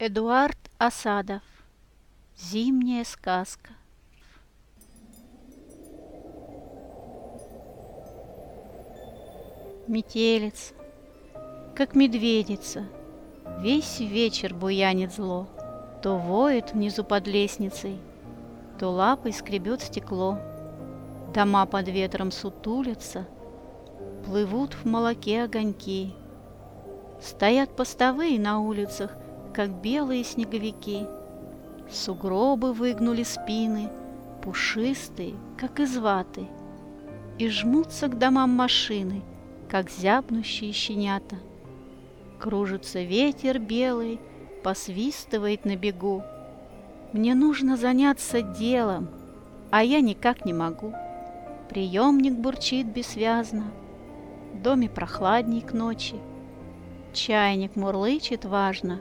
Эдуард Осадов. Зимняя сказка. Метелец, как медведица, Весь вечер буянит зло, То воет внизу под лестницей, То лапой скребет стекло. Дома под ветром сутулятся, Плывут в молоке огоньки. Стоят постовые на улицах, Как белые снеговики. Сугробы выгнули спины, Пушистые, как из ваты, И жмутся к домам машины, Как зябнущие щенята. Кружится ветер белый, Посвистывает на бегу. Мне нужно заняться делом, А я никак не могу. Приемник бурчит бессвязно, В доме прохладней к ночи. Чайник мурлычет важно,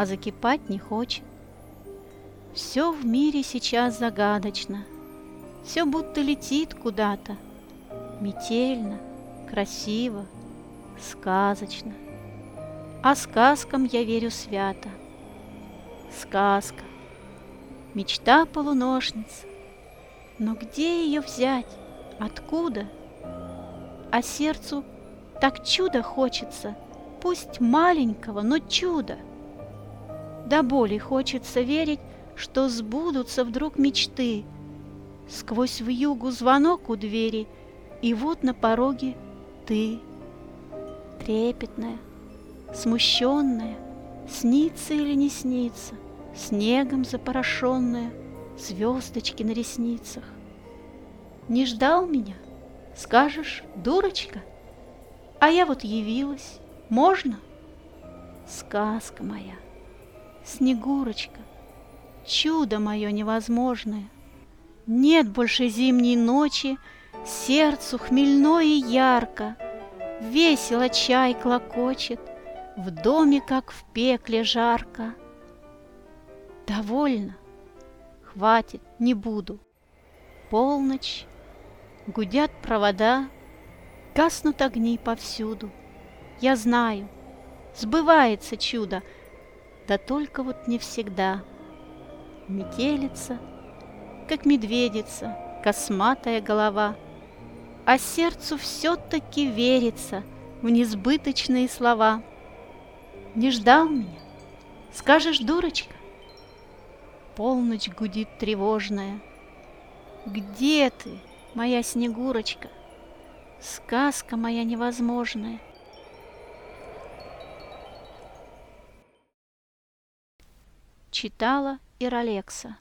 А закипать не хочет. Все в мире сейчас загадочно, Все будто летит куда-то, Метельно, красиво, сказочно. А сказкам я верю свято. Сказка, мечта полуношницы. Но где ее взять? Откуда? А сердцу так чудо хочется, Пусть маленького, но чудо. До боли хочется верить, Что сбудутся вдруг мечты. Сквозь вьюгу звонок у двери, И вот на пороге ты, трепетная, смущенная, Снится или не снится, снегом запорошенная, Звездочки на ресницах. Не ждал меня? Скажешь, дурочка? А я вот явилась. Можно? Сказка моя, Снегурочка, Чудо мое невозможное. Нет больше зимней ночи, Сердцу хмельно и ярко, Весело чай клокочет, В доме, как в пекле, жарко. Довольно, хватит, не буду. Полночь, гудят провода, Гаснут огни повсюду. Я знаю, сбывается чудо, Да только вот не всегда. Метелица, как медведица, Косматая голова, А сердцу все-таки верится В несбыточные слова. Не ждал меня? Скажешь, дурочка? Полночь гудит тревожная. Где ты, моя Снегурочка? Сказка моя невозможная. Читала Иралекса.